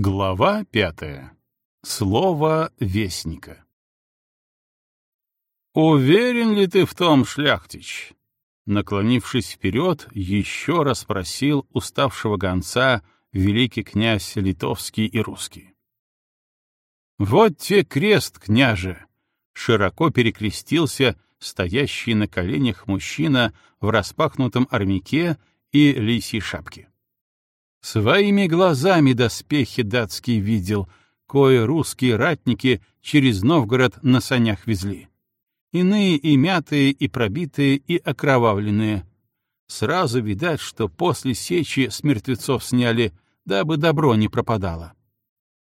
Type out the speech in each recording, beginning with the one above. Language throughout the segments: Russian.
Глава пятая. Слово вестника. «Уверен ли ты в том, шляхтич?» Наклонившись вперед, еще раз спросил уставшего гонца великий князь литовский и русский. «Вот те крест, княже!» — широко перекрестился стоящий на коленях мужчина в распахнутом армяке и лисьей шапке. Своими глазами доспехи датские видел, кое русские ратники через Новгород на санях везли. Иные и мятые, и пробитые, и окровавленные. Сразу видать, что после сечи с мертвецов сняли, дабы добро не пропадало.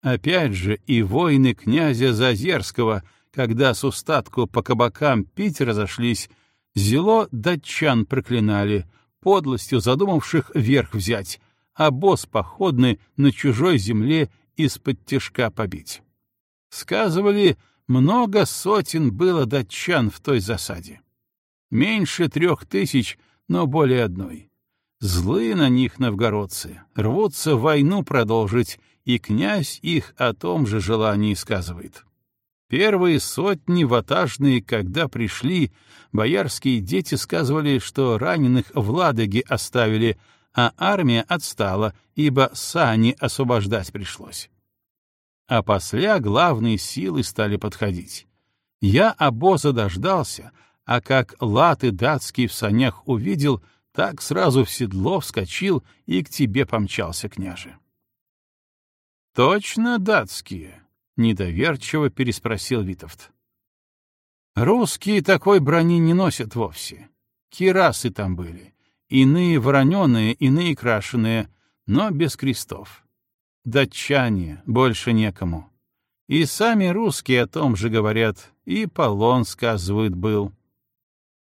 Опять же и воины князя Зазерского, когда с устатку по кабакам пить разошлись, зело датчан проклинали, подлостью задумавших верх взять, а босс походный на чужой земле из-под тяжка побить. Сказывали, много сотен было датчан в той засаде. Меньше трех тысяч, но более одной. Злые на них новгородцы, рвутся войну продолжить, и князь их о том же желании сказывает. Первые сотни ватажные, когда пришли, боярские дети сказывали, что раненых в Ладоге оставили, а армия отстала, ибо сани освобождать пришлось. А после главные силы стали подходить. Я обоза дождался, а как латы датские в санях увидел, так сразу в седло вскочил и к тебе помчался, княже. — Точно датские? — недоверчиво переспросил Витовт. — Русские такой брони не носят вовсе. Кирасы там были, Иные вороненые, иные крашеные, но без крестов. Датчане, больше некому. И сами русские о том же говорят, и полон, сказывают, был.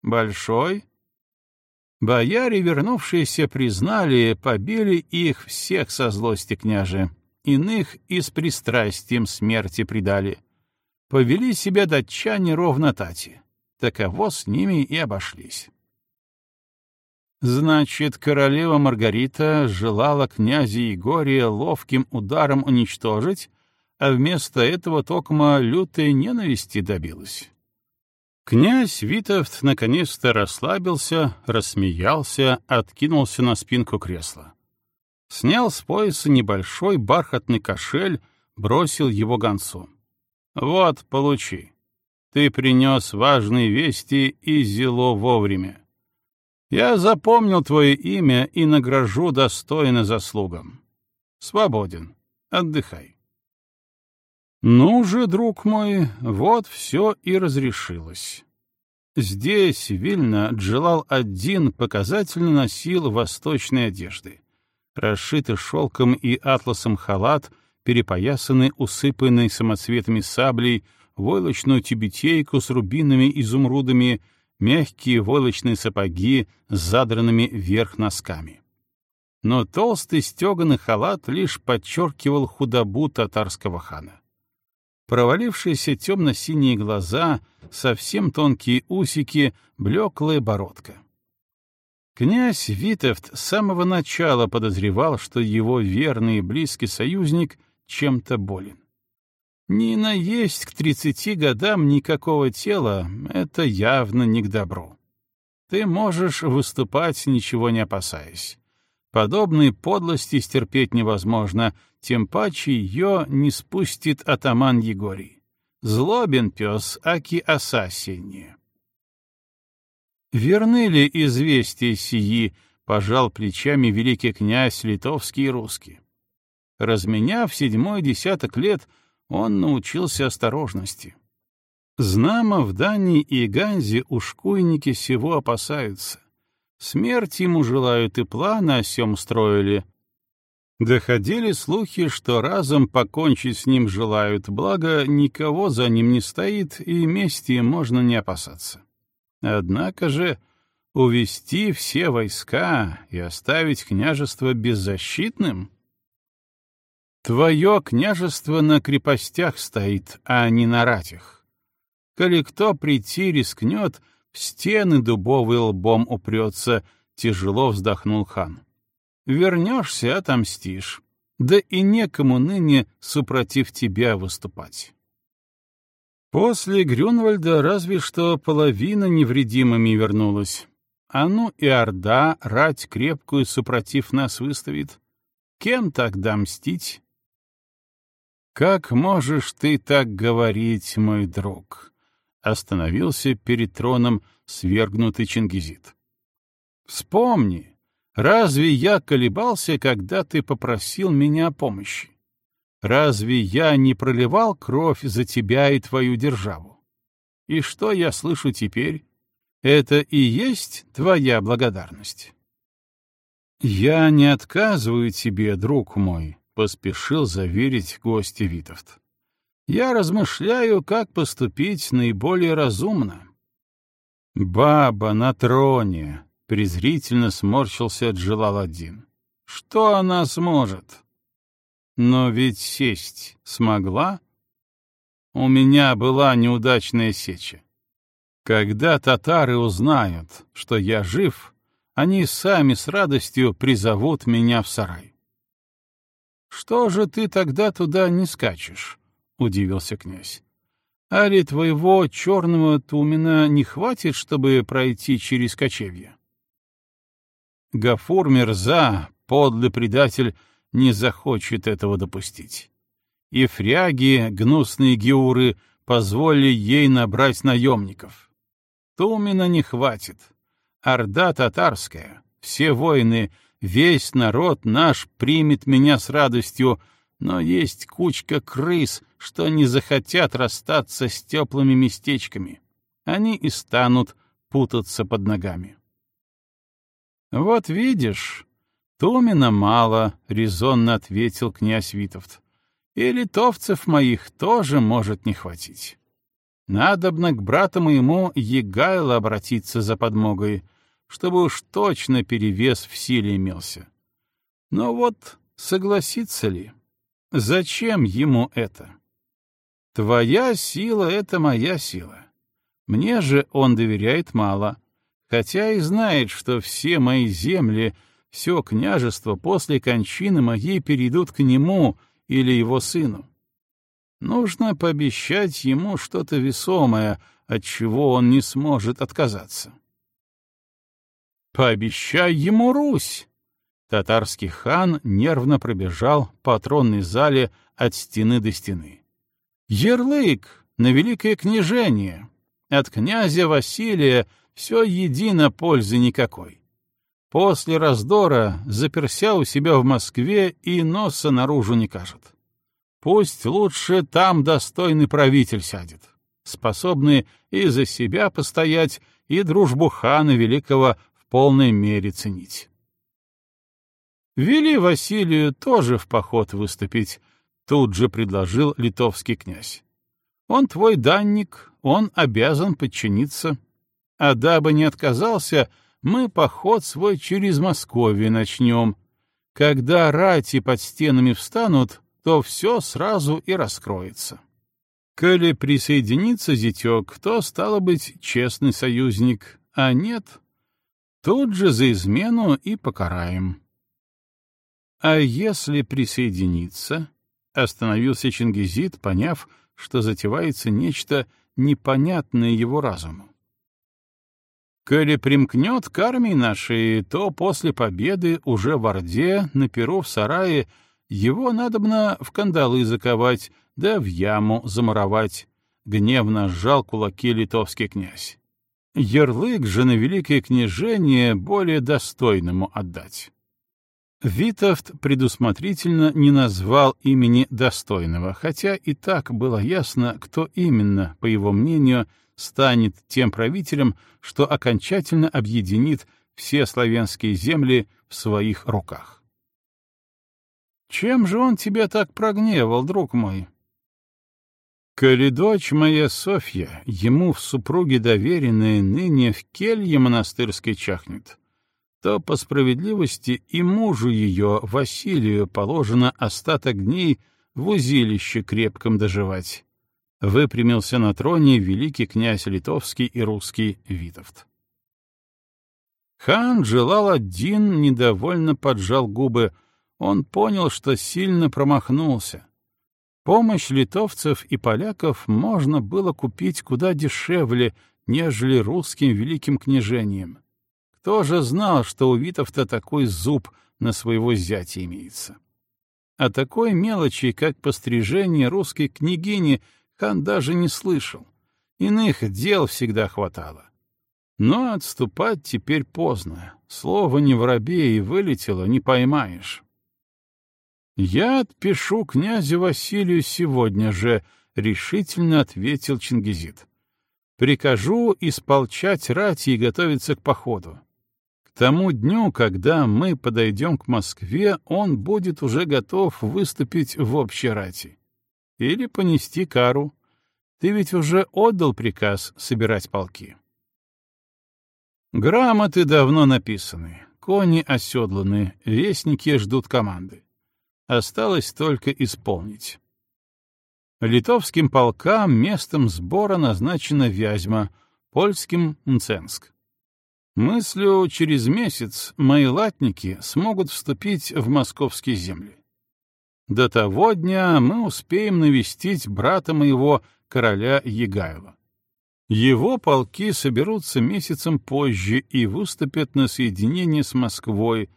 Большой? Бояре, вернувшиеся, признали, побили их всех со злости княже, иных и с пристрастием смерти предали. Повели себя датчане ровно тати. Таково с ними и обошлись. Значит, королева Маргарита желала князя Егория ловким ударом уничтожить, а вместо этого токма лютой ненависти добилась. Князь Витовт наконец-то расслабился, рассмеялся, откинулся на спинку кресла. Снял с пояса небольшой бархатный кошель, бросил его гонцу. «Вот, получи. Ты принес важные вести и зело вовремя. Я запомнил твое имя и награжу достойно заслугам. Свободен. Отдыхай. Ну же, друг мой, вот все и разрешилось. Здесь, Вильно, Джелал один показательно носил восточные одежды. Расшитый шелком и атласом халат, перепоясанный, усыпанный самоцветами саблей, войлочную тюбетейку с рубинами изумрудами — мягкие войлочные сапоги с задранными вверх носками. Но толстый стеганый халат лишь подчеркивал худобу татарского хана. Провалившиеся темно-синие глаза, совсем тонкие усики, блеклая бородка. Князь Витовт с самого начала подозревал, что его верный и близкий союзник чем-то болен. Не наесть к тридцати годам никакого тела — это явно не к добру. Ты можешь выступать, ничего не опасаясь. Подобные подлости стерпеть невозможно, тем паче ее не спустит атаман Егорий. Злобен пес, аки оса синие. Верны ли известия сии, пожал плечами великий князь литовский и русский. Разменяв седьмой десяток лет — он научился осторожности. Знамо в Дании и Ганзе ушкуйники всего опасаются. Смерть ему желают и планы о сём строили. Доходили слухи, что разом покончить с ним желают, благо никого за ним не стоит, и мести можно не опасаться. Однако же увести все войска и оставить княжество беззащитным — Твое княжество на крепостях стоит, а не на ратях. Коли кто прийти рискнет, в стены дубовый лбом упрется, — тяжело вздохнул хан. Вернешься, отомстишь. да и некому ныне супротив тебя выступать. После Грюнвальда разве что половина невредимыми вернулась. А ну и Орда рать крепкую супротив нас выставит. Кем тогда мстить? «Как можешь ты так говорить, мой друг?» — остановился перед троном свергнутый Чингизит. «Вспомни, разве я колебался, когда ты попросил меня о помощи? Разве я не проливал кровь за тебя и твою державу? И что я слышу теперь? Это и есть твоя благодарность?» «Я не отказываю тебе, друг мой», — поспешил заверить гостя Витовт. «Я размышляю, как поступить наиболее разумно». «Баба на троне», — презрительно сморщился Джалал-один. «Что она сможет?» «Но ведь сесть смогла?» «У меня была неудачная сеча. Когда татары узнают, что я жив, они сами с радостью призовут меня в сарай. «Что же ты тогда туда не скачешь?» — удивился князь. «Али твоего черного тумена не хватит, чтобы пройти через кочевье?» Гафур Мерза, подлый предатель, не захочет этого допустить. И фряги, гнусные геуры, позволили ей набрать наемников. Тумена не хватит. Орда татарская, все воины Весь народ наш примет меня с радостью, но есть кучка крыс, что не захотят расстаться с теплыми местечками. Они и станут путаться под ногами. «Вот видишь, Тумина мало», — резонно ответил князь Витовт. «И литовцев моих тоже может не хватить. Надобно к брату моему Егайло обратиться за подмогой, чтобы уж точно перевес в силе имелся. Но вот согласится ли? Зачем ему это? Твоя сила — это моя сила. Мне же он доверяет мало, хотя и знает, что все мои земли, все княжество после кончины моей перейдут к нему или его сыну. Нужно пообещать ему что-то весомое, от чего он не сможет отказаться. Пообещай ему Русь!» Татарский хан нервно пробежал по тронной зале от стены до стены. «Ярлык на великое княжение! От князя Василия все едино пользы никакой. После раздора заперся у себя в Москве и носа наружу не кажет. Пусть лучше там достойный правитель сядет, способный и за себя постоять, и дружбу хана великого полной мере ценить. Вели Василию тоже в поход выступить, тут же предложил литовский князь. Он твой данник, он обязан подчиниться. А дабы не отказался, мы поход свой через Московию начнем. Когда рати под стенами встанут, то все сразу и раскроется. Коли присоединится зятек, то, стало быть, честный союзник, а нет, Тут же за измену и покараем. А если присоединиться? Остановился Чингизид, поняв, что затевается нечто непонятное его разуму. Коли примкнет к армии нашей, то после победы уже в Орде, на перу в сарае, его надобно в кандалы заковать, да в яму замуровать. Гневно сжал кулаки литовский князь. Ярлык же на великое княжение более достойному отдать. Витовт предусмотрительно не назвал имени достойного, хотя и так было ясно, кто именно, по его мнению, станет тем правителем, что окончательно объединит все славянские земли в своих руках. «Чем же он тебя так прогневал, друг мой?» Коли дочь моя Софья, ему в супруге доверенная, ныне в келье монастырской чахнет, то по справедливости и мужу ее, Василию, положено остаток дней в узилище крепком доживать. Выпрямился на троне великий князь литовский и русский Витовт. Хан желал один, недовольно поджал губы. Он понял, что сильно промахнулся. Помощь литовцев и поляков можно было купить куда дешевле, нежели русским великим княжением. Кто же знал, что у Витовта такой зуб на своего зятя имеется? О такой мелочи, как пострижение русской княгини, хан даже не слышал. Иных дел всегда хватало. Но отступать теперь поздно. Слово не воробей вылетело, не поймаешь. «Я отпишу князю Василию сегодня же», — решительно ответил Чингизид. «Прикажу исполчать рати и готовиться к походу. К тому дню, когда мы подойдем к Москве, он будет уже готов выступить в общей рати. Или понести кару. Ты ведь уже отдал приказ собирать полки. Грамоты давно написаны, кони оседланы, вестники ждут команды. Осталось только исполнить. Литовским полкам местом сбора назначена Вязьма, польским — Мценск. Мыслю, через месяц мои латники смогут вступить в московские земли. До того дня мы успеем навестить брата моего, короля Егайло. Его полки соберутся месяцем позже и выступят на соединение с Москвой,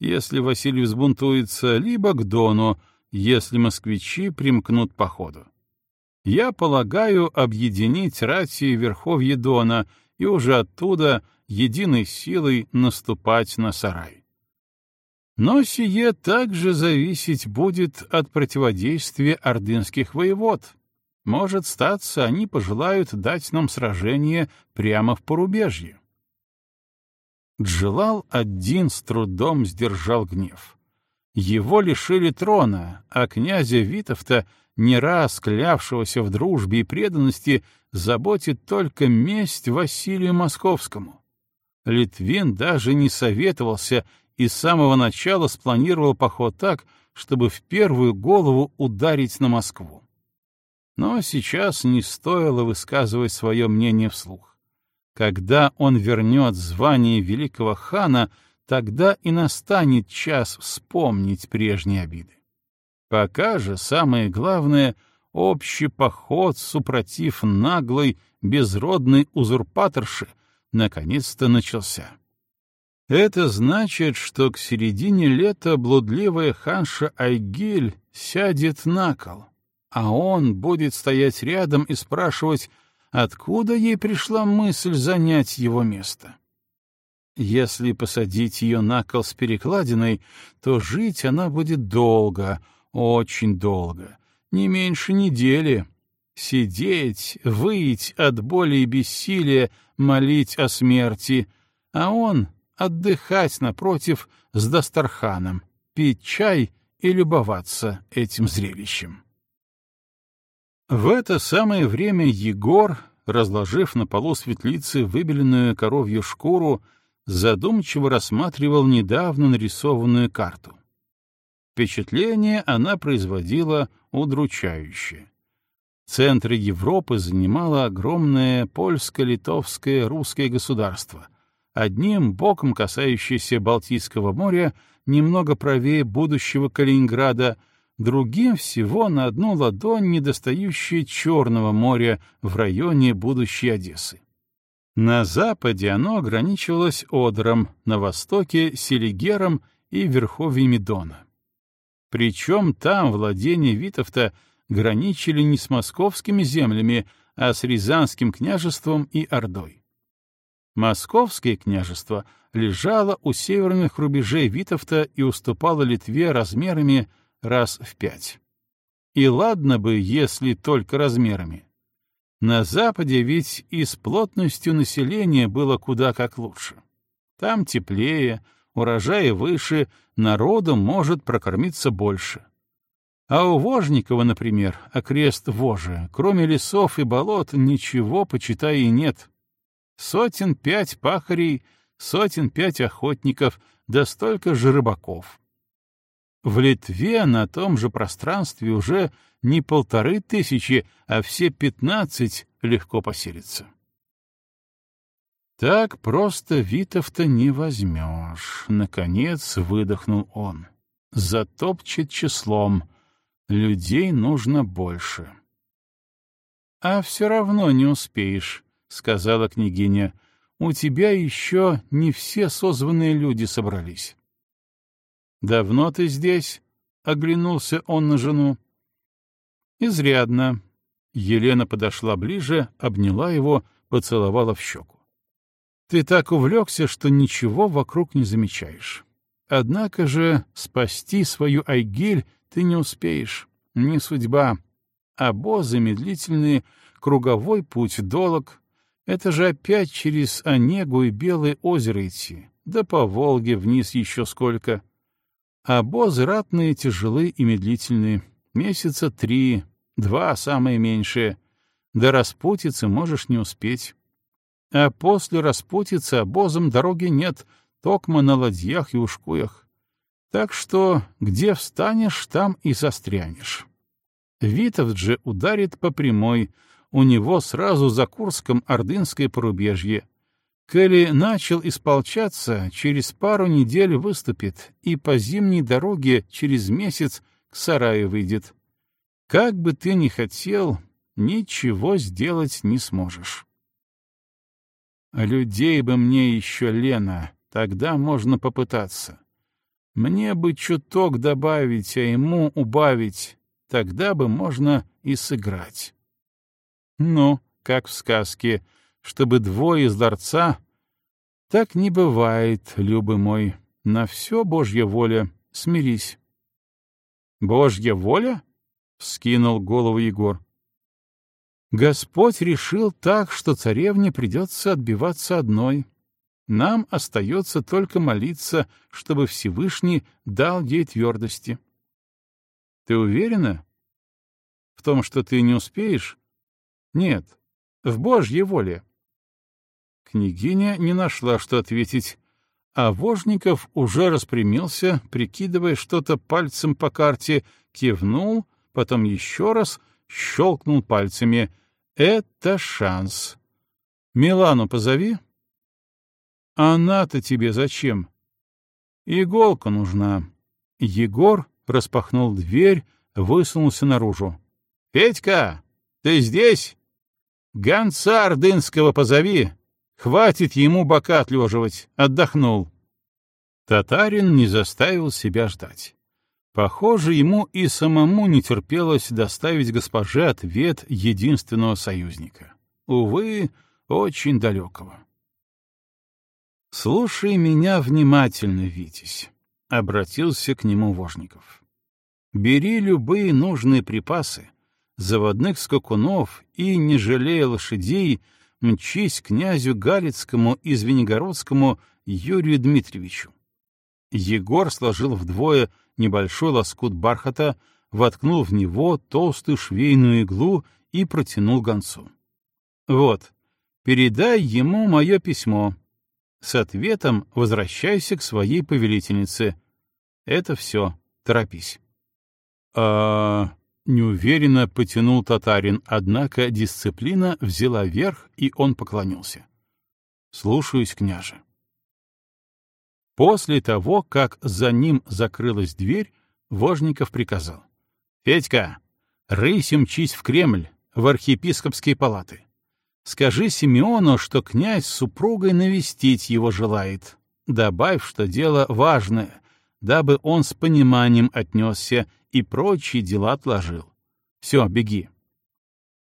если Василий взбунтуется, либо к Дону, если москвичи примкнут по ходу. Я полагаю объединить рати Верховье Дона и уже оттуда единой силой наступать на сарай. Но сие также зависеть будет от противодействия ордынских воевод. Может, статься, они пожелают дать нам сражение прямо в порубежье. Джелал один с трудом сдержал гнев. Его лишили трона, а князя Витовта, не раз клявшегося в дружбе и преданности, заботит только месть Василию Московскому. Литвин даже не советовался и с самого начала спланировал поход так, чтобы в первую голову ударить на Москву. Но сейчас не стоило высказывать свое мнение вслух. Когда он вернет звание великого хана, тогда и настанет час вспомнить прежние обиды. Пока же самое главное — общий поход супротив наглой, безродной узурпаторши — наконец-то начался. Это значит, что к середине лета блудливая ханша Айгиль сядет на кол, а он будет стоять рядом и спрашивать, откуда ей пришла мысль занять его место. Если посадить ее на кол с перекладиной, то жить она будет долго, очень долго, не меньше недели. Сидеть, выть от боли и бессилия, молить о смерти, а он отдыхать напротив с Дастарханом, пить чай и любоваться этим зрелищем. В это самое время Егор, разложив на полу светлицы выбеленную коровью шкуру, задумчиво рассматривал недавно нарисованную карту. Впечатление она производила удручающее. Центр Европы занимало огромное польско-литовское русское государство, одним боком касающееся Балтийского моря, немного правее будущего Калининграда, другим всего на одну ладонь недостающее Черного моря в районе будущей Одессы. На западе оно ограничивалось Одером, на востоке — Селигером и верховьями Дона. Причем там владение Витовта — граничили не с московскими землями, а с Рязанским княжеством и Ордой. Московское княжество лежало у северных рубежей Витовта и уступало Литве размерами раз в пять. И ладно бы, если только размерами. На Западе ведь и с плотностью населения было куда как лучше. Там теплее, урожаи выше, народу может прокормиться больше. А у Вожникова, например, окрест Вожи, кроме лесов и болот, ничего, почитай, и нет. Сотен пять пахарей, сотен пять охотников, да столько же рыбаков. В Литве на том же пространстве уже не полторы тысячи, а все пятнадцать легко поселятся. Так просто Витов-то не возьмешь, — наконец выдохнул он. затопчет числом. Людей нужно больше. — А все равно не успеешь, — сказала княгиня. — У тебя еще не все созванные люди собрались. — Давно ты здесь? — оглянулся он на жену. — Изрядно. Елена подошла ближе, обняла его, поцеловала в щеку. — Ты так увлекся, что ничего вокруг не замечаешь. Однако же спасти свою Айгель ты не успеешь. Не судьба. Обозы медлительные, круговой путь долог. Это же опять через Онегу и Белое озеро идти. Да по Волге вниз еще сколько. Обозы ратные, тяжелые и медлительные. Месяца три, два самые меньшие. До распутицы можешь не успеть. А после распутицы обозом дороги нет — токмо на ладьях и ушкуях. Так что где встанешь, там и застрянешь. Витовт же ударит по прямой, у него сразу за Курском ордынское порубежье. Коли начал исполчаться, через пару недель выступит и по зимней дороге через месяц к сараю выйдет. Как бы ты ни хотел, ничего сделать не сможешь. Людей бы мне еще, Лена, Тогда можно попытаться. Мне бы чуток добавить, а ему убавить. Тогда бы можно и сыграть. Ну, как в сказке, чтобы двое из дворца... Так не бывает, любый мой. На все Божья воля. Смирись. Божья воля? — вскинул голову Егор. Господь решил так, что царевне придется отбиваться одной. Нам остается только молиться, чтобы Всевышний дал ей твердости. Ты уверена? В том, что ты не успеешь? Нет, в Божьей воле. Княгиня не нашла, что ответить, а Вожников уже распрямился, прикидывая что-то пальцем по карте, кивнул, потом еще раз щелкнул пальцами. «Это шанс. Милану позови». Она-то тебе зачем? Иголка нужна. Егор распахнул дверь, высунулся наружу. Петька, ты здесь? Гонца Ордынского позови. Хватит ему бока отлеживать. Отдохнул. Татарин не заставил себя ждать. Похоже, ему и самому не терпелось доставить госпоже ответ единственного союзника. Увы, очень далекого. «Слушай меня внимательно, Витязь», — обратился к нему Вожников. «Бери любые нужные припасы, заводных скакунов и, не жалея лошадей, мчись князю Галицкому и Звенигородскому Юрию Дмитриевичу». Егор сложил вдвое небольшой лоскут бархата, воткнул в него толстую швейную иглу и протянул гонцу. «Вот, передай ему мое письмо, с ответом возвращайся к своей повелительнице. Это все, торопись. А неуверенно потянул татарин, однако дисциплина взяла верх, и он поклонился. Слушаюсь, княже. После того, как за ним закрылась дверь, Вожников приказал. — Федька, рысь мчись в Кремль, в архиепископские палаты. Скажи Симеону, что князь с супругой навестить его желает. Добавь, что дело важное, дабы он с пониманием отнесся и прочие дела отложил. Все, беги.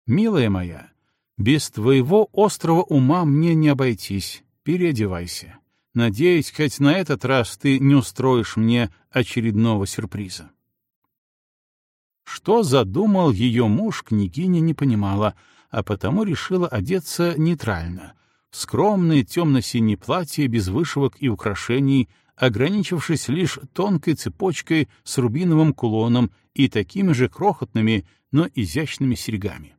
Милая моя, без твоего острого ума мне не обойтись. Переодевайся. Надеюсь, хоть на этот раз ты не устроишь мне очередного сюрприза. Что задумал ее муж, княгиня не понимала, а потому решила одеться нейтрально, скромное темно-синее платье без вышивок и украшений, ограничившись лишь тонкой цепочкой с рубиновым кулоном и такими же крохотными, но изящными серьгами.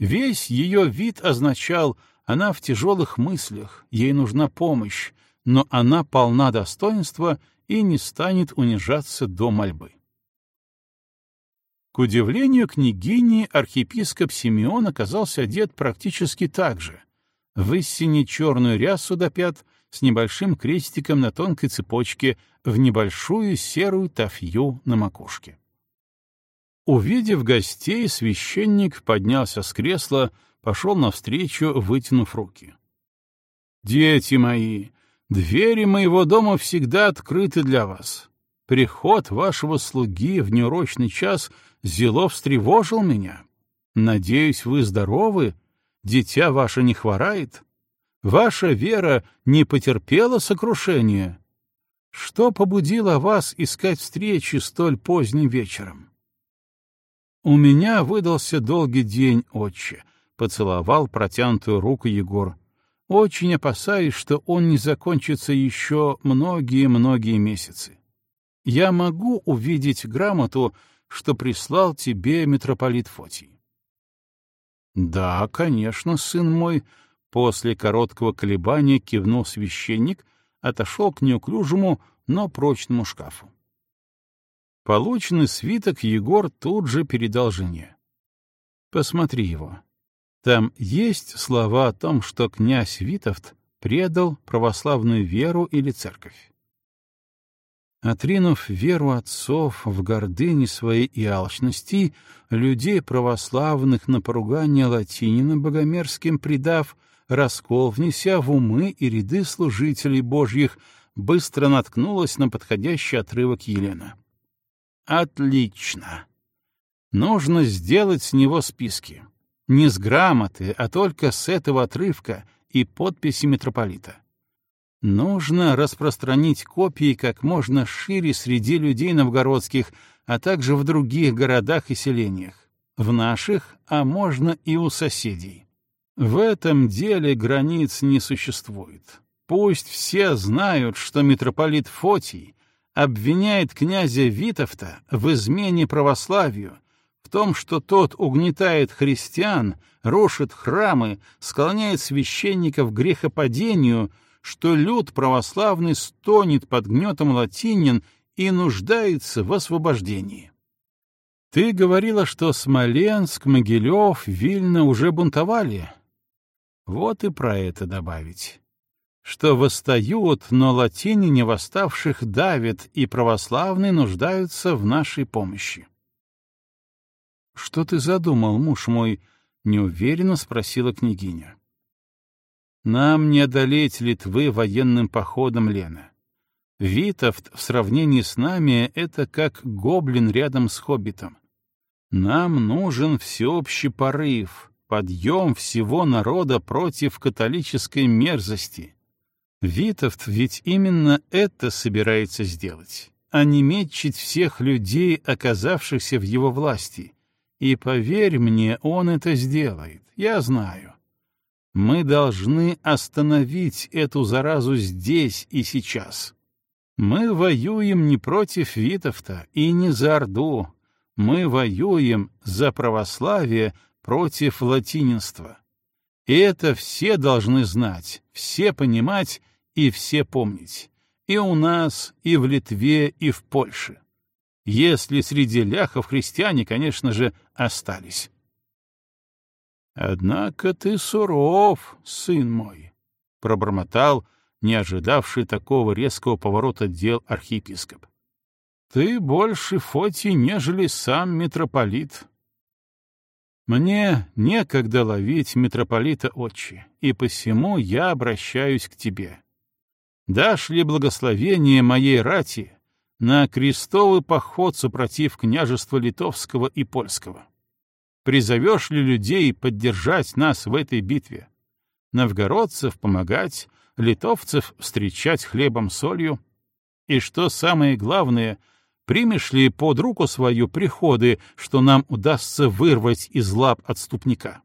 Весь ее вид означал, она в тяжелых мыслях, ей нужна помощь, но она полна достоинства и не станет унижаться до мольбы. К удивлению княгини, архиепископ Симеон оказался одет практически так же. В истине черную рясу до пят, с небольшим крестиком на тонкой цепочке в небольшую серую тафью на макушке. Увидев гостей, священник поднялся с кресла, пошел навстречу, вытянув руки. «Дети мои, двери моего дома всегда открыты для вас. Приход вашего слуги в неурочный час зело встревожил меня. Надеюсь, вы здоровы, дитя ваше не хворает, ваша вера не потерпела сокрушения. Что побудило вас искать встречи столь поздним вечером? У меня выдался долгий день, отче, поцеловал протянутую руку Егор. Очень опасаюсь, что он не закончится еще многие-многие месяцы. Я могу увидеть грамоту, что прислал тебе митрополит Фотий. Да, конечно, сын мой, после короткого колебания кивнул священник, отошел к неуклюжему, но прочному шкафу. Полученный свиток Егор тут же передал жене. Посмотри его. Там есть слова о том, что князь Витовт предал православную веру или церковь. Отринув веру отцов в гордыне своей и алчности, людей православных на поругание латинина богомерзким предав, раскол внеся в умы и ряды служителей божьих, быстро наткнулась на подходящий отрывок Елена. Отлично. Нужно сделать с него списки. Не с грамоты, а только с этого отрывка и подписи митрополита. Нужно распространить копии как можно шире среди людей новгородских, а также в других городах и селениях. В наших, а можно и у соседей. В этом деле границ не существует. Пусть все знают, что митрополит Фотий обвиняет князя Витовта в измене православию, в том, что тот угнетает христиан, рушит храмы, склоняет священников к грехопадению — что люд православный стонет под гнетом латинин и нуждается в освобождении. Ты говорила, что Смоленск, Могилев, Вильно уже бунтовали. Вот и про это добавить. Что восстают, но латинине восставших давят, и православные нуждаются в нашей помощи. — Что ты задумал, муж мой? — неуверенно спросила княгиня. Нам не одолеть Литвы военным походом, Лена. Витовт в сравнении с нами — это как гоблин рядом с хоббитом. Нам нужен всеобщий порыв, подъем всего народа против католической мерзости. Витовт ведь именно это собирается сделать, а не метчить всех людей, оказавшихся в его власти. И поверь мне, он это сделает, я знаю. Мы должны остановить эту заразу здесь и сейчас. Мы воюем не против Витовта и не за Орду. Мы воюем за православие против латининства. И это все должны знать, все понимать и все помнить. И у нас, и в Литве, и в Польше. Если среди ляхов христиане, конечно же, остались. Однако ты суров, сын мой, — пробормотал, не ожидавший такого резкого поворота дел архиепископ. Ты больше Фотий, нежели сам митрополит. Мне некогда ловить митрополита отче, и посему я обращаюсь к тебе. Дашь ли благословение моей рати на крестовый поход супротив княжества Литовского и Польского? Призовешь ли людей поддержать нас в этой битве? Новгородцев помогать, литовцев встречать хлебом-солью? И что самое главное, примешь ли под руку свою приходы, что нам удастся вырвать из лап отступника?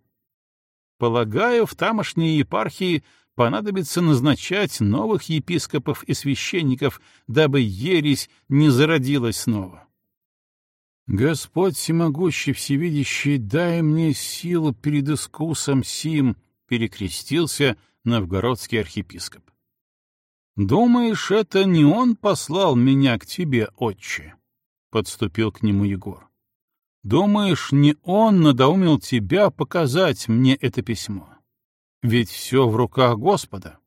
Полагаю, в тамошней епархии понадобится назначать новых епископов и священников, дабы ересь не зародилась снова. Господь всемогущий, всевидящий, дай мне силу перед искусом сим, перекрестился новгородский архиепископ. Думаешь, это не он послал меня к тебе, отче? Подступил к нему Егор. Думаешь, не он надоумил тебя показать мне это письмо? Ведь все в руках Господа.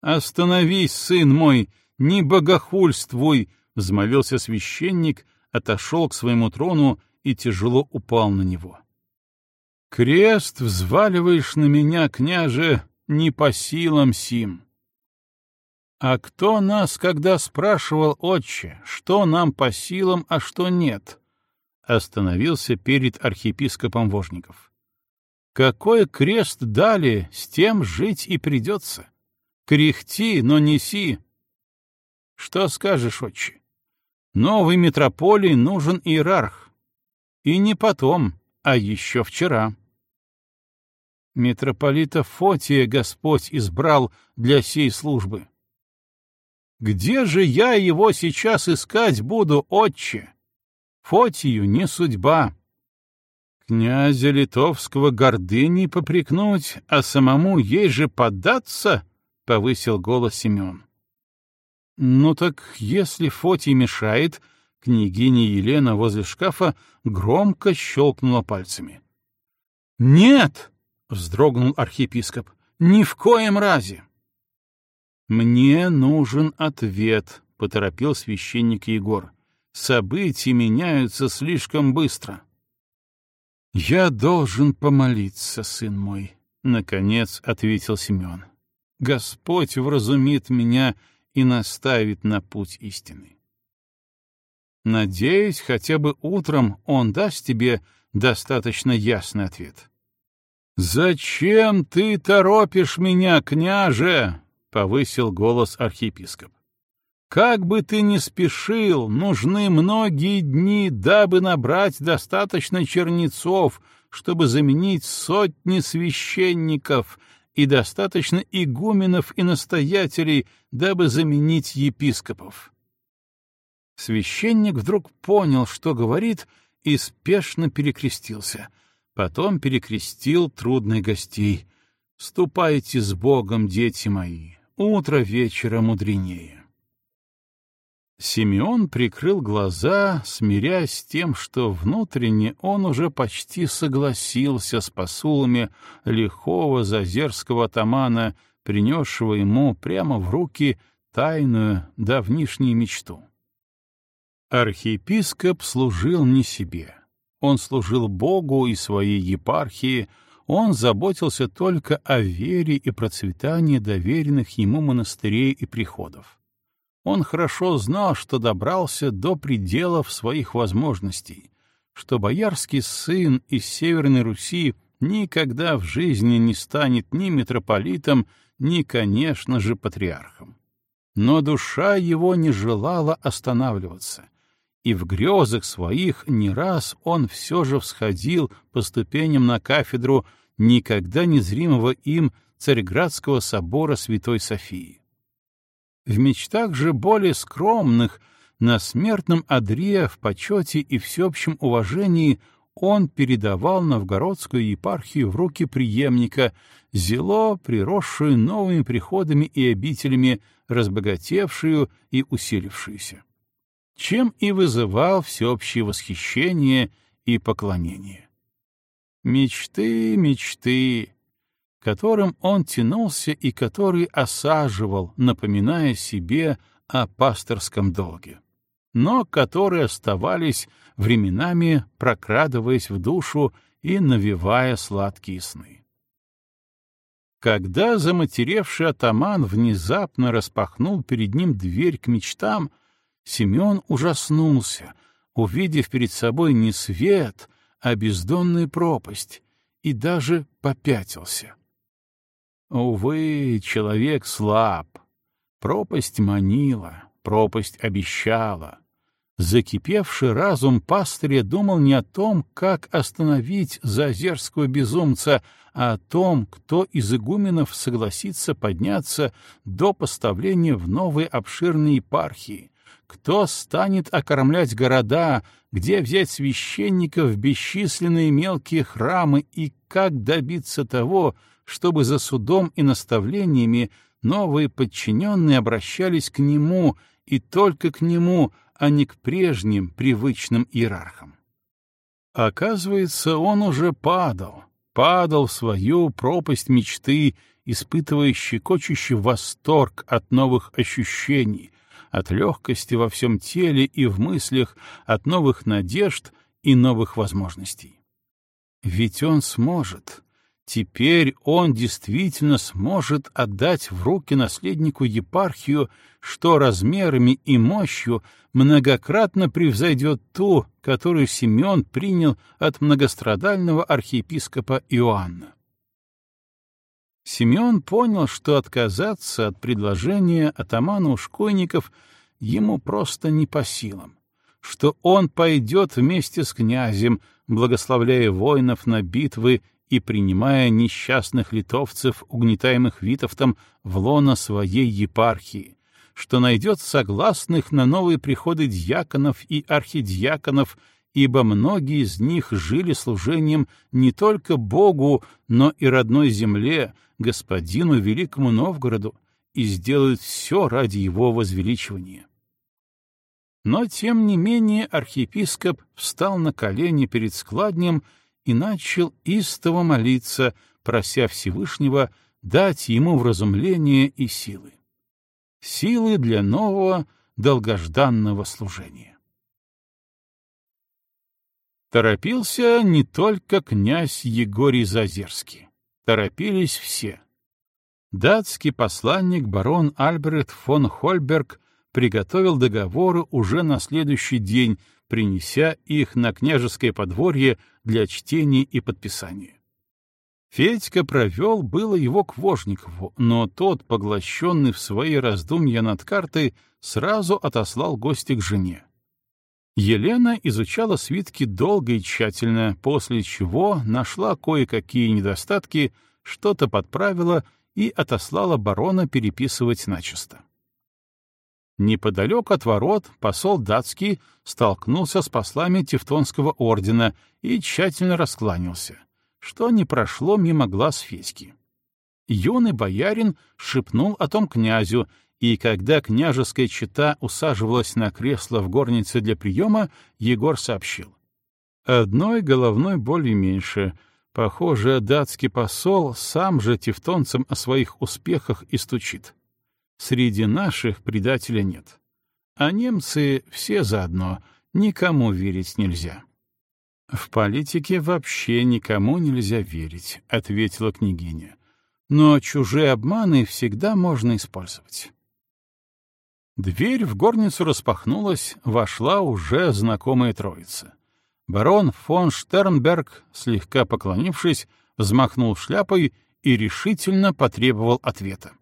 «Остановись, сын мой, не богохульствуй!» — взмолился священник, отошел к своему трону и тяжело упал на него. «Крест взваливаешь на меня, княже, не по силам сим!» «А кто нас, когда спрашивал, отче, что нам по силам, а что нет?» Остановился перед архиепископом Вожников. «Какой крест дали, с тем жить и придется. Кряхти, но неси!» «Что скажешь, отче? Новый митрополий нужен иерарх. И не потом, а еще вчера». Митрополита Фотия Господь избрал для сей службы. Где же я его сейчас искать буду, отче? Фотию не судьба. Князя литовского гордыни попрекнуть, а самому ей же поддаться? — повысил голос Семен. Ну так если Фотий мешает, княгиня Елена возле шкафа громко щелкнула пальцами. «Нет!» — вздрогнул архиепископ. «Ни в коем разе!» «Мне нужен ответ», — поторопил священник Егор. «События меняются слишком быстро». «Я должен помолиться, сын мой», — наконец ответил Семен. «Господь вразумит меня и наставит на путь истины». Надеюсь, хотя бы утром он даст тебе достаточно ясный ответ. «Зачем ты торопишь меня, княже?» — повысил голос архиепископ. «Как бы ты ни спешил, нужны многие дни, дабы набрать достаточно чернецов, чтобы заменить сотни священников, и достаточно игуменов и настоятелей, дабы заменить епископов». Священник вдруг понял, что говорит, и спешно перекрестился. Потом перекрестил трудных гостей. «Ступайте с Богом, дети мои, утро вечера мудренее. Симеон прикрыл глаза, смирясь с тем, что внутренне он уже почти согласился с посулами лихого зазерского атамана, принесшего ему прямо в руки тайную давнишнюю мечту. Архиепископ служил не себе. Он служил Богу и своей епархии, он заботился только о вере и процветании доверенных ему монастырей и приходов. Он хорошо знал, что добрался до пределов своих возможностей, что боярский сын из Северной Руси никогда в жизни не станет ни митрополитом, ни, конечно же, патриархом. Но душа его не желала останавливаться, и в грезах своих не раз он все же всходил по ступеням на кафедру никогда незримого им Царьградского собора Святой Софии. В мечтах же более скромных, на смертном одре в почете и всеобщем уважении он передавал новгородскую епархию в руки преемника, зело приросшую новыми приходами и обителями, разбогатевшую и усилившуюся, чем и вызывал всеобщее восхищение и поклонение. Мечты, мечты, которым он тянулся и который осаживал, напоминая себе о пасторском долге, но которые оставались временами, прокрадываясь в душу и навевая сладкие сны. Когда заматеревший атаман внезапно распахнул перед ним дверь к мечтам, Семен ужаснулся, увидев перед собой не свет — а бездонную пропасть, и даже попятился. Увы, человек слаб. Пропасть манила, пропасть обещала. Закипевший разум пастыря думал не о том, как остановить зазерского безумца, а о том, кто из игуменов согласится подняться до поставления в новой обширной епархии, кто станет окормлять города, где взять священников в бесчисленные мелкие храмы и как добиться того, чтобы за судом и наставлениями новые подчиненные обращались к нему и только к нему, а не к прежним привычным иерархам. Оказывается, он уже падал, падал в свою пропасть мечты испытывая щекочущий восторг от новых ощущений, от легкости во всем теле и в мыслях, от новых надежд и новых возможностей. Ведь он сможет, Теперь он действительно сможет отдать в руки наследнику епархию, что размерами и мощью многократно превзойдет ту, которую Симеон принял от многострадального архиепископа Иоанна. Симеон понял, что отказаться от предложения атамана Ушкойников ему просто не по силам, что он пойдет вместе с князем, благословляя воинов на битвы и принимая несчастных литовцев, угнетаемых Витовтом, в лоно своей епархии, что найдет согласных на новые приходы дьяконов и архидьяконов, ибо многие из них жили служением не только Богу, но и родной земле, господину Великому Новгороду, и сделают все ради его возвеличивания. Но, тем не менее, архиепископ встал на колени перед складнем и начал истово молиться, прося Всевышнего дать ему вразумление и силы. Силы для нового долгожданного служения. Торопился не только князь Егорий Зазерский. Торопились все. Датский посланник барон Альберт фон Хольберг приготовил договоры уже на следующий день, принеся их на княжеское подворье для чтения и подписания. Федька провел было его к Вожникову, но тот, поглощенный в свои раздумья над картой, сразу отослал гостя к жене. Елена изучала свитки долго и тщательно, после чего нашла кое-какие недостатки, что-то подправила и отослала барона переписывать начисто. Неподалеку от ворот посол датский столкнулся с послами Тевтонского ордена и тщательно раскланялся, что не прошло мимо глаз Федьки. Юный боярин шепнул о том князю, и когда княжеская чета усаживалась на кресло в горнице для приема, Егор сообщил. Одной головной боли меньше. Похоже, датский посол сам же тевтонцам о своих успехах и стучит. Среди наших предателя нет. А немцы все заодно, никому верить нельзя. В политике вообще никому нельзя верить, ответила княгиня. Но чужие обманы всегда можно использовать. Дверь в горницу распахнулась, вошла уже знакомая троица. Барон фон Штернберг, слегка поклонившись, взмахнул шляпой и решительно потребовал ответа.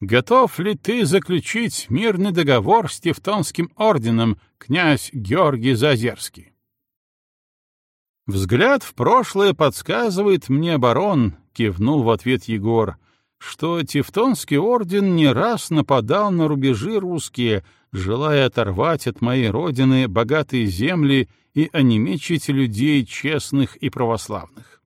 Готов ли ты заключить мирный договор с Тевтонским орденом, князь Георгий Зазерский? Взгляд в прошлое подсказывает мне, барон, кивнул в ответ Егор, что Тевтонский орден не раз нападал на рубежи русские, желая оторвать от моей родины богатые земли и онемечить людей честных и православных.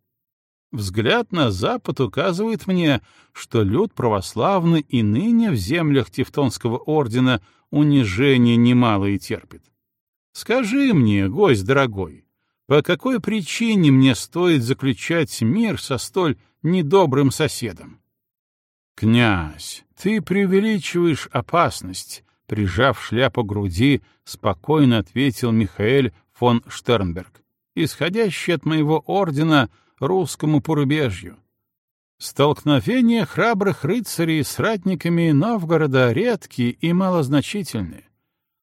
Взгляд на запад указывает мне, что люд православный и ныне в землях Тевтонского ордена унижение немалое терпит. Скажи мне, гость дорогой, по какой причине мне стоит заключать мир со столь недобрым соседом? Князь, ты преувеличиваешь опасность, прижав шляпу к груди, спокойно ответил Михаэль фон Штернберг. Исходящий от моего ордена — русскому порубежью. Столкновения храбрых рыцарей с ратниками Новгорода редкие и малозначительные.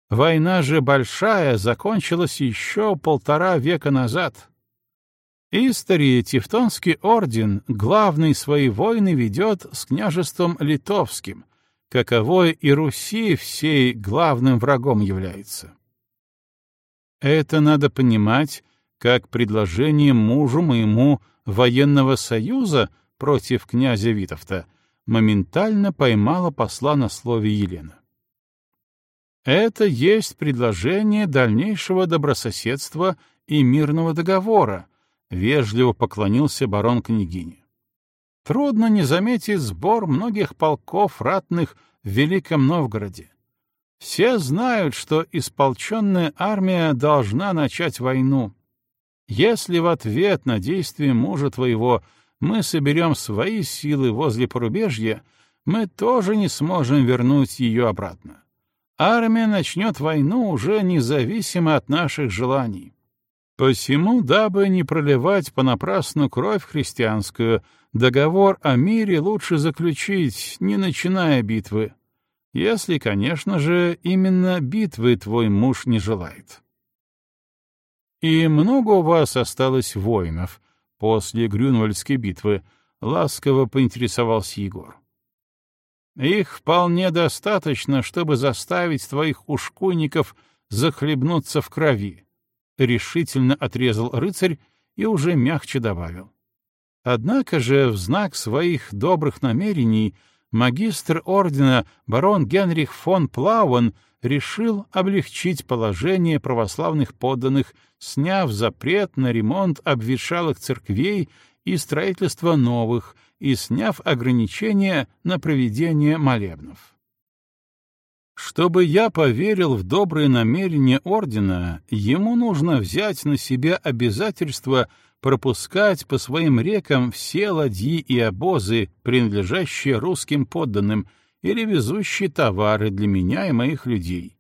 Война же большая закончилась еще полтора века назад. Истории Тевтонский орден главный свои войны ведет с княжеством литовским, каковой и Руси всей главным врагом является. Это надо понимать как предложение мужу моему военного союза против князя Витовта моментально поймала посла на слове Елена. Это есть предложение дальнейшего добрососедства и мирного договора, вежливо поклонился барон княгине. Трудно не заметить сбор многих полков ратных в Великом Новгороде. Все знают, что исполченная армия должна начать войну. Если в ответ на действия мужа твоего мы соберем свои силы возле порубежья, мы тоже не сможем вернуть ее обратно. Армия начнет войну уже независимо от наших желаний. Посему, дабы не проливать понапрасну кровь христианскую, договор о мире лучше заключить, не начиная битвы. Если, конечно же, именно битвы твой муж не желает. «И много у вас осталось воинов после Грюнвальдской битвы?» — ласково поинтересовался Егор. «Их вполне достаточно, чтобы заставить твоих ушкуйников захлебнуться в крови», — решительно отрезал рыцарь и уже мягче добавил. Однако же в знак своих добрых намерений магистр ордена барон Генрих фон Плауэн решил облегчить положение православных подданных, сняв запрет на ремонт обветшалых церквей и строительство новых, и сняв ограничения на проведение молебнов. Чтобы я поверил в добрые намерения ордена, ему нужно взять на себя обязательство пропускать по своим рекам все ладьи и обозы, принадлежащие русским подданным, или везущие товары для меня и моих людей.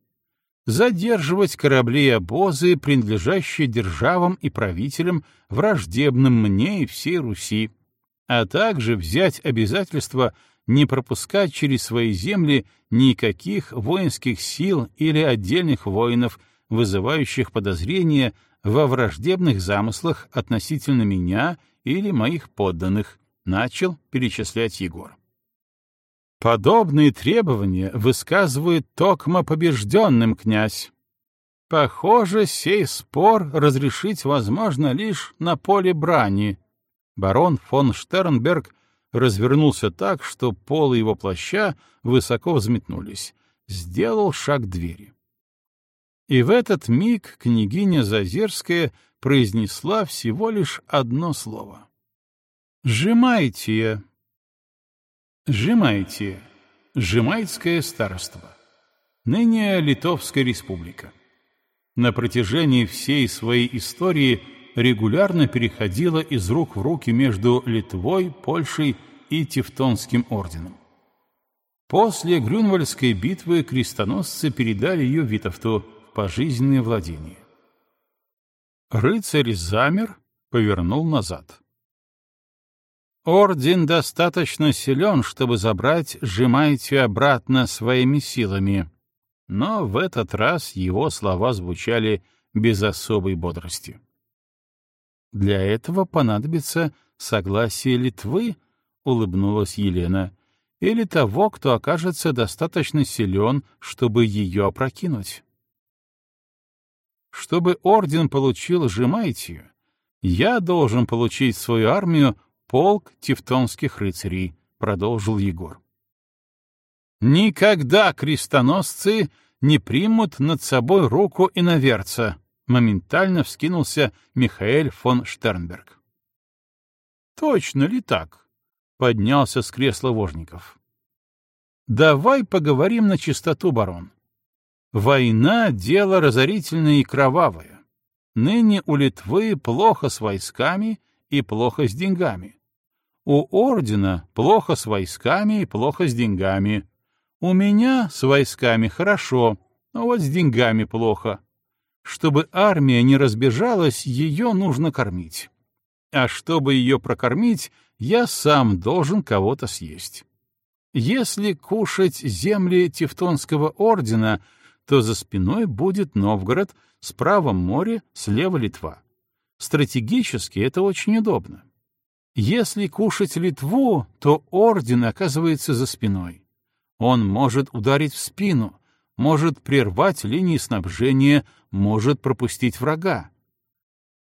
Задерживать корабли и обозы, принадлежащие державам и правителям, враждебным мне и всей Руси, а также взять обязательство не пропускать через свои земли никаких воинских сил или отдельных воинов, вызывающих подозрения во враждебных замыслах относительно меня или моих подданных, начал перечислять Егор. Подобные требования высказывает токмо побежденным князь. Похоже, сей спор разрешить возможно лишь на поле брани. Барон фон Штернберг развернулся так, что полы его плаща высоко взметнулись, сделал шаг к двери. И в этот миг княгиня Зазерская произнесла всего лишь одно слово. «Сжимайте!» «Сжимайте!» Жемайское староство. Ныне Литовская республика. На протяжении всей своей истории – регулярно переходила из рук в руки между Литвой, Польшей и Тевтонским орденом. После Грюнвальдской битвы крестоносцы передали ее Витовту в пожизненное владение. Рыцарь замер, повернул назад. Орден достаточно силен, чтобы забрать Жемайте обратно своими силами, но в этот раз его слова звучали без особой бодрости. Для этого понадобится согласие Литвы, — улыбнулась Елена, — или того, кто окажется достаточно силен, чтобы ее опрокинуть. Чтобы орден получил Жемайтию, я должен получить свою армию полк тевтонских рыцарей, — продолжил Егор. Никогда крестоносцы не примут над собой руку иноверца, Моментально вскинулся Михаэль фон Штернберг. «Точно ли так?» — поднялся с кресла Вожников. «Давай поговорим на чистоту, барон. Война — дело разорительное и кровавое. Ныне у Литвы плохо с войсками и плохо с деньгами. У ордена плохо с войсками и плохо с деньгами. У меня с войсками хорошо, но вот с деньгами плохо. Чтобы армия не разбежалась, ее нужно кормить. А чтобы ее прокормить, я сам должен кого-то съесть. Если кушать земли Тевтонского ордена, то за спиной будет Новгород, справа море, слева Литва. Стратегически это очень удобно. Если кушать Литву, то орден оказывается за спиной. Он может ударить в спину, может прервать линии снабжения, может пропустить врага.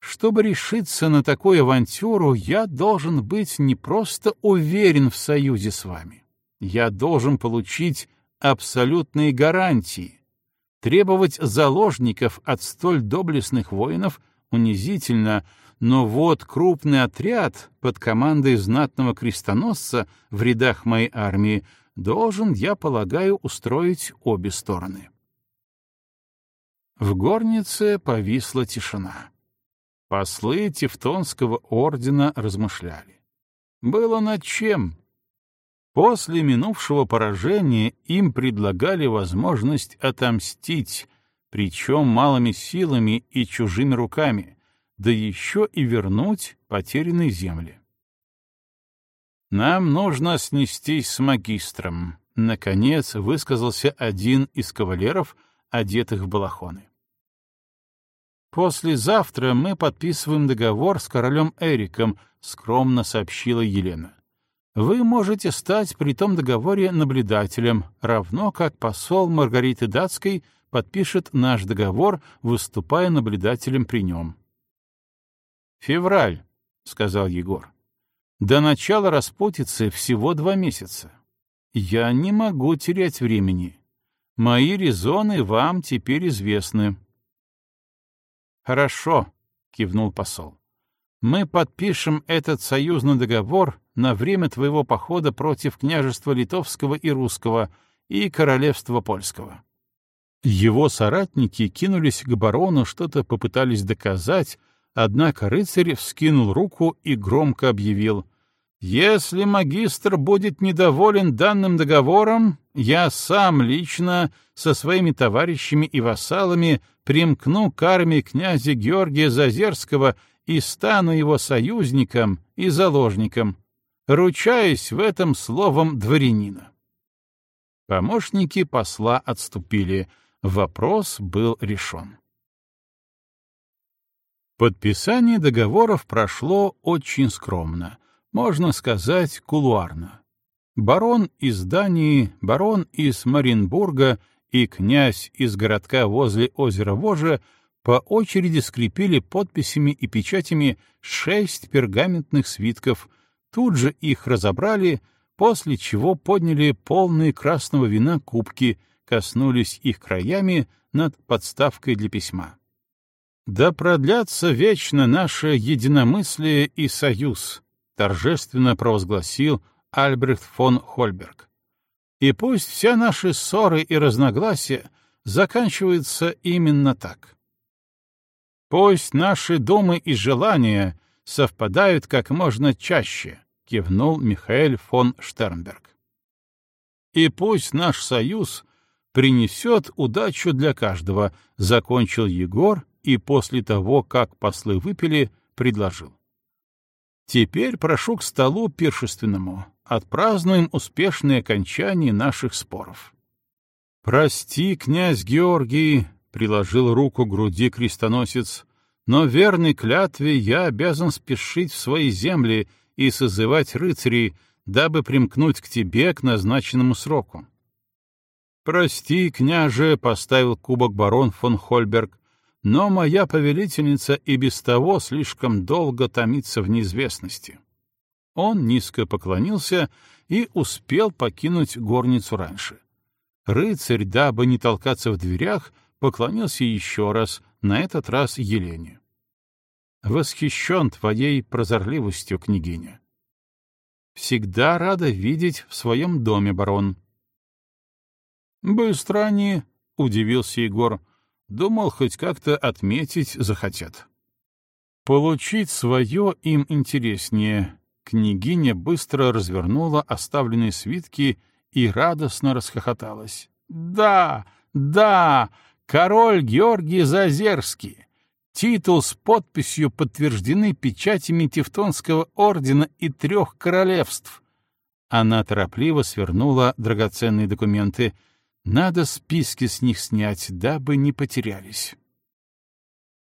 Чтобы решиться на такую авантюру, я должен быть не просто уверен в союзе с вами. Я должен получить абсолютные гарантии. Требовать заложников от столь доблестных воинов унизительно, но вот крупный отряд под командой знатного крестоносца в рядах моей армии должен, я полагаю, устроить обе стороны. В горнице повисла тишина. Послы Тевтонского ордена размышляли. Было над чем. После минувшего поражения им предлагали возможность отомстить, причем малыми силами и чужими руками, да еще и вернуть потерянные земли. «Нам нужно снестись с магистром», — наконец высказался один из кавалеров, одетых в балахоны. «Послезавтра мы подписываем договор с королем Эриком», — скромно сообщила Елена. «Вы можете стать при том договоре наблюдателем, равно как посол Маргариты Датской подпишет наш договор, выступая наблюдателем при нем». «Февраль», — сказал Егор. До начала распутицы всего два месяца. Я не могу терять времени. Мои резоны вам теперь известны. Хорошо, кивнул посол. Мы подпишем этот союзный договор на время твоего похода против княжества Литовского и Русского и королевства Польского. Его соратники кинулись к барону, что-то попытались доказать, Однако рыцарь вскинул руку и громко объявил, «Если магистр будет недоволен данным договором, я сам лично со своими товарищами и вассалами примкну к армии князя Георгия Зазерского и стану его союзником и заложником, ручаясь в этом словом дворянина». Помощники посла отступили. Вопрос был решен. Подписание договоров прошло очень скромно, можно сказать, кулуарно. Барон из Дании, барон из Маринбурга и князь из городка возле озера Вожа по очереди скрепили подписями и печатями шесть пергаментных свитков, тут же их разобрали, после чего подняли полные красного вина кубки, коснулись их краями над подставкой для письма. «Да продлятся вечно наше единомыслие и союз», — торжественно провозгласил Альбрехт фон Хольберг. «И пусть все наши ссоры и разногласия заканчиваются именно так. Пусть наши думы и желания совпадают как можно чаще», — кивнул Михаэль фон Штернберг. «И пусть наш союз принесет удачу для каждого», — закончил Егор и после того, как послы выпили, предложил. «Теперь прошу к столу пиршественному. Отпразднуем успешное окончание наших споров». «Прости, князь Георгий», — приложил руку к груди крестоносец, «но верной клятве я обязан спешить в свои земли и созывать рыцарей, дабы примкнуть к тебе к назначенному сроку». «Прости, княже», — поставил кубок барон фон Хольберг, но моя повелительница и без того слишком долго томится в неизвестности. Он низко поклонился и успел покинуть горницу раньше. Рыцарь, дабы не толкаться в дверях, поклонился еще раз, на этот раз Елене. «Восхищен твоей прозорливостью, княгиня. Всегда рада видеть в своем доме, барон». «Быстро они», — удивился Егор, — Думал, хоть как-то отметить захотят. Получить свое им интереснее. Княгиня быстро развернула оставленные свитки и радостно расхохоталась. «Да, да, король Георгий Зазерский!» Титул с подписью подтверждены печатями Тевтонского ордена и трех королевств. Она торопливо свернула драгоценные документы — надо списки с них снять, дабы не потерялись.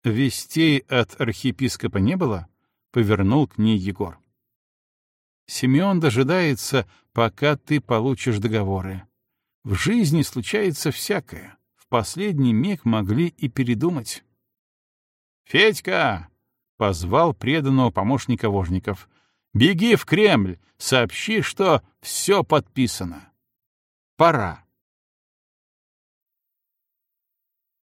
Вестей от архиепископа не было? Повернул к ней Егор. Семен дожидается, пока ты получишь договоры. В жизни случается всякое. В последний миг могли и передумать. «Федька!» — позвал преданного помощника Вожников. «Беги в Кремль, сообщи, что все подписано. Пора».